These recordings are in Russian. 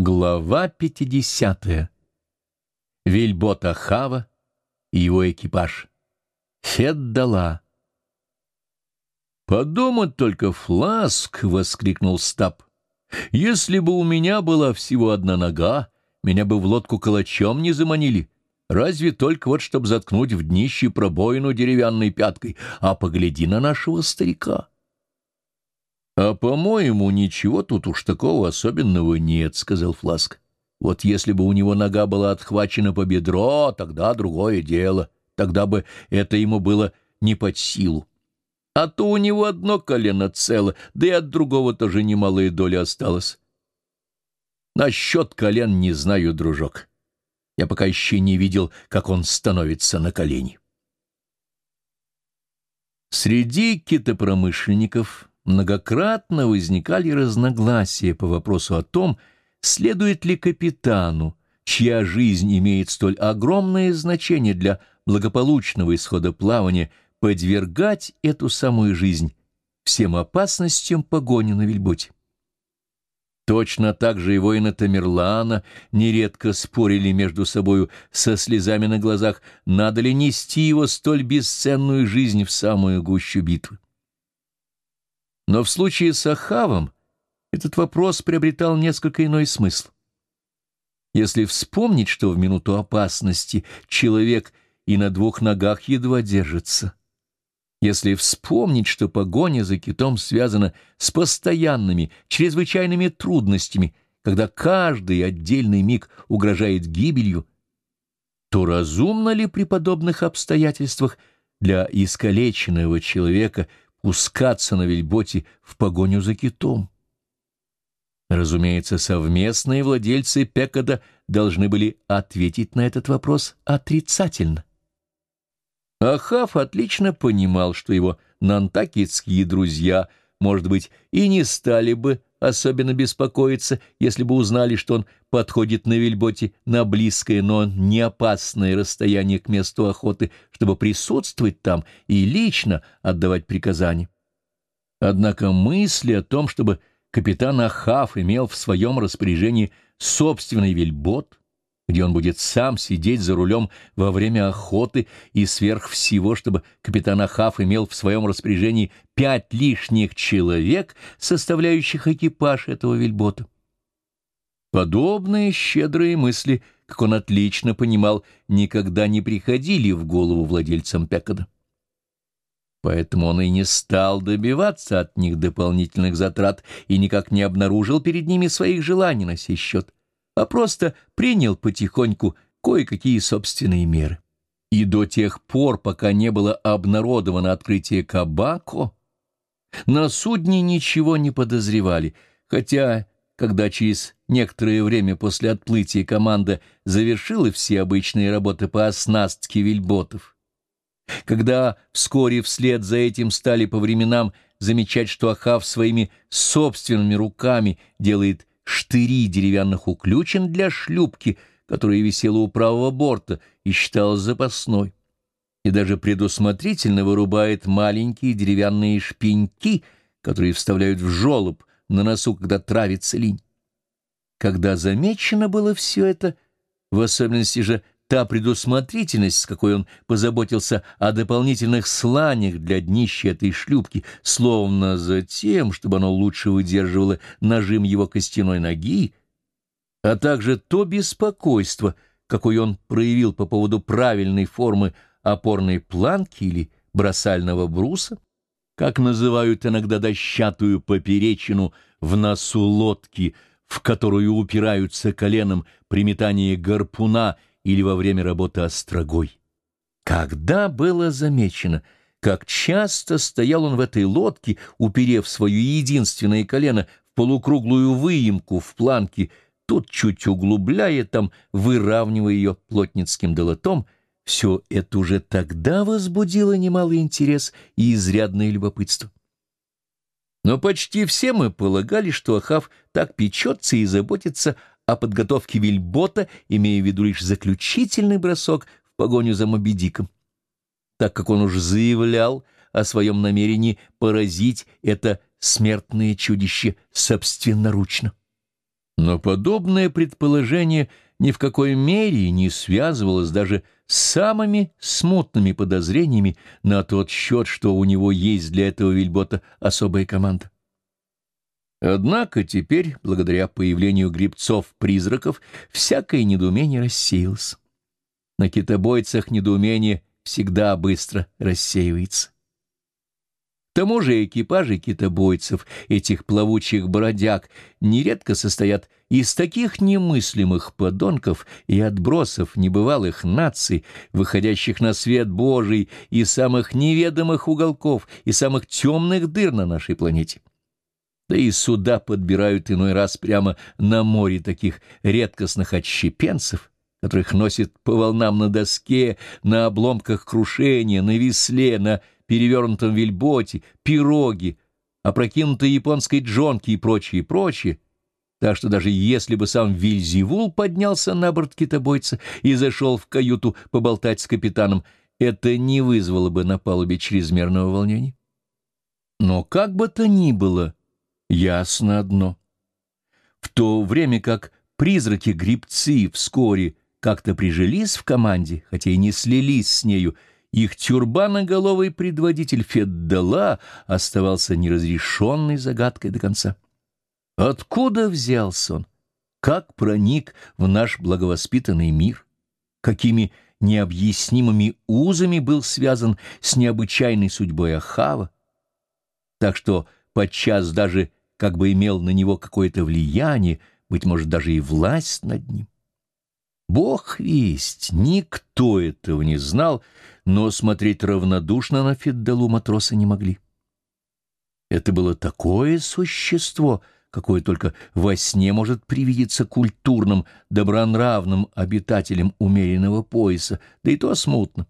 Глава 50. Вильбот Ахава и его экипаж. Феддала. «Подумать только, Фласк!» — воскликнул Стаб. «Если бы у меня была всего одна нога, меня бы в лодку калачом не заманили. Разве только вот, чтобы заткнуть в днище пробоину деревянной пяткой, а погляди на нашего старика». «А, по-моему, ничего тут уж такого особенного нет», — сказал Фласк. «Вот если бы у него нога была отхвачена по бедро, тогда другое дело. Тогда бы это ему было не под силу. А то у него одно колено цело, да и от другого тоже немалая доля осталась. Насчет колен не знаю, дружок. Я пока еще не видел, как он становится на колени». Среди китопромышленников многократно возникали разногласия по вопросу о том, следует ли капитану, чья жизнь имеет столь огромное значение для благополучного исхода плавания, подвергать эту самую жизнь всем опасностям погони на вельботе. Точно так же и воины Тамерлана нередко спорили между собою со слезами на глазах, надо ли нести его столь бесценную жизнь в самую гущу битвы. Но в случае с Ахавом этот вопрос приобретал несколько иной смысл. Если вспомнить, что в минуту опасности человек и на двух ногах едва держится, если вспомнить, что погоня за китом связана с постоянными, чрезвычайными трудностями, когда каждый отдельный миг угрожает гибелью, то разумно ли при подобных обстоятельствах для искалеченного человека пускаться на вельботе в погоню за китом. Разумеется, совместные владельцы Пекода должны были ответить на этот вопрос отрицательно. Ахав отлично понимал, что его нантакетские друзья, может быть, и не стали бы особенно беспокоиться, если бы узнали, что он подходит на вельботе на близкое, но не опасное расстояние к месту охоты, чтобы присутствовать там и лично отдавать приказания. Однако мысли о том, чтобы капитан Ахав имел в своем распоряжении собственный вельбот, где он будет сам сидеть за рулем во время охоты и сверх всего, чтобы капитан Ахав имел в своем распоряжении пять лишних человек, составляющих экипаж этого вельбота. Подобные щедрые мысли, как он отлично понимал, никогда не приходили в голову владельцам Пекода. Поэтому он и не стал добиваться от них дополнительных затрат и никак не обнаружил перед ними своих желаний на сей счет а просто принял потихоньку кое-какие собственные меры. И до тех пор, пока не было обнародовано открытие Кабако, на судне ничего не подозревали, хотя, когда через некоторое время после отплытия команда завершила все обычные работы по оснастке вельботов, когда вскоре вслед за этим стали по временам замечать, что Ахав своими собственными руками делает штыри деревянных уключен для шлюпки, которая висела у правого борта и считалась запасной, и даже предусмотрительно вырубает маленькие деревянные шпеньки, которые вставляют в жолоб на носу, когда травится линь. Когда замечено было все это, в особенности же Та предусмотрительность, с какой он позаботился о дополнительных сланях для днища этой шлюпки, словно за тем, чтобы оно лучше выдерживало нажим его костяной ноги, а также то беспокойство, какое он проявил по поводу правильной формы опорной планки или бросального бруса, как называют иногда дощатую поперечину в носу лодки, в которую упираются коленом при метании гарпуна или во время работы острогой. Когда было замечено, как часто стоял он в этой лодке, уперев свое единственное колено в полукруглую выемку в планке, тут чуть углубляя там, выравнивая ее плотницким долотом, все это уже тогда возбудило немалый интерес и изрядное любопытство. Но почти все мы полагали, что Ахав так печется и заботится о подготовке вельбота, имея в виду лишь заключительный бросок в погоню за Мобедиком, так как он уже заявлял о своем намерении поразить это смертное чудище собственноручно. Но подобное предположение ни в какой мере не связывалось даже с самыми смутными подозрениями на тот счет, что у него есть для этого вельбота особая команда. Однако теперь, благодаря появлению грибцов-призраков, всякое недоумение рассеялось. На китобойцах недоумение всегда быстро рассеивается. К тому же экипажи китобойцев, этих плавучих бродяг, нередко состоят из таких немыслимых подонков и отбросов небывалых наций, выходящих на свет Божий из самых неведомых уголков и самых темных дыр на нашей планете. Да и суда подбирают иной раз прямо на море таких редкостных отщепенцев, которых носит по волнам на доске, на обломках крушения, на весле, на перевернутом вельботе, пироги, опрокинутой японской джонки и прочее, прочее. Так что даже если бы сам Вильзевул поднялся на борт китобойца и зашел в каюту поболтать с капитаном, это не вызвало бы на палубе чрезмерного волнения. Но как бы то ни было, ясно одно. В то время как призраки-грибцы вскоре как-то прижились в команде, хотя и не слились с нею, их тюрбаноголовый предводитель Феддала оставался неразрешенной загадкой до конца. Откуда взялся он? Как проник в наш благовоспитанный мир? Какими необъяснимыми узами был связан с необычайной судьбой Ахава? Так что подчас даже как бы имел на него какое-то влияние, быть может, даже и власть над ним. Бог весть, никто этого не знал, но смотреть равнодушно на Феддалу матросы не могли. Это было такое существо, какое только во сне может привидеться культурным, добронравным обитателям умеренного пояса, да и то смутно.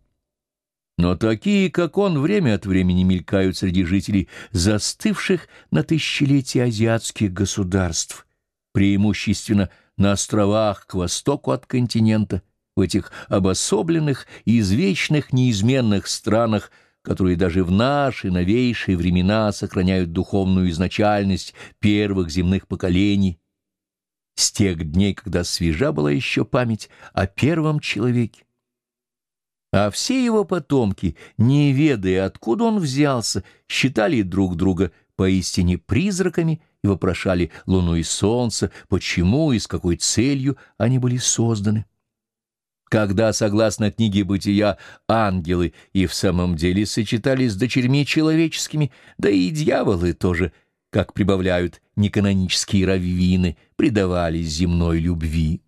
Но такие, как он, время от времени мелькают среди жителей застывших на тысячелетия азиатских государств, преимущественно на островах к востоку от континента, в этих обособленных и извечных неизменных странах, которые даже в наши новейшие времена сохраняют духовную изначальность первых земных поколений, с тех дней, когда свежа была еще память о первом человеке. А все его потомки, не ведая, откуда он взялся, считали друг друга поистине призраками и вопрошали луну и солнце, почему и с какой целью они были созданы. Когда, согласно книге «Бытия», ангелы и в самом деле сочетались с дочерьми человеческими, да и дьяволы тоже, как прибавляют неканонические раввины, предавались земной любви.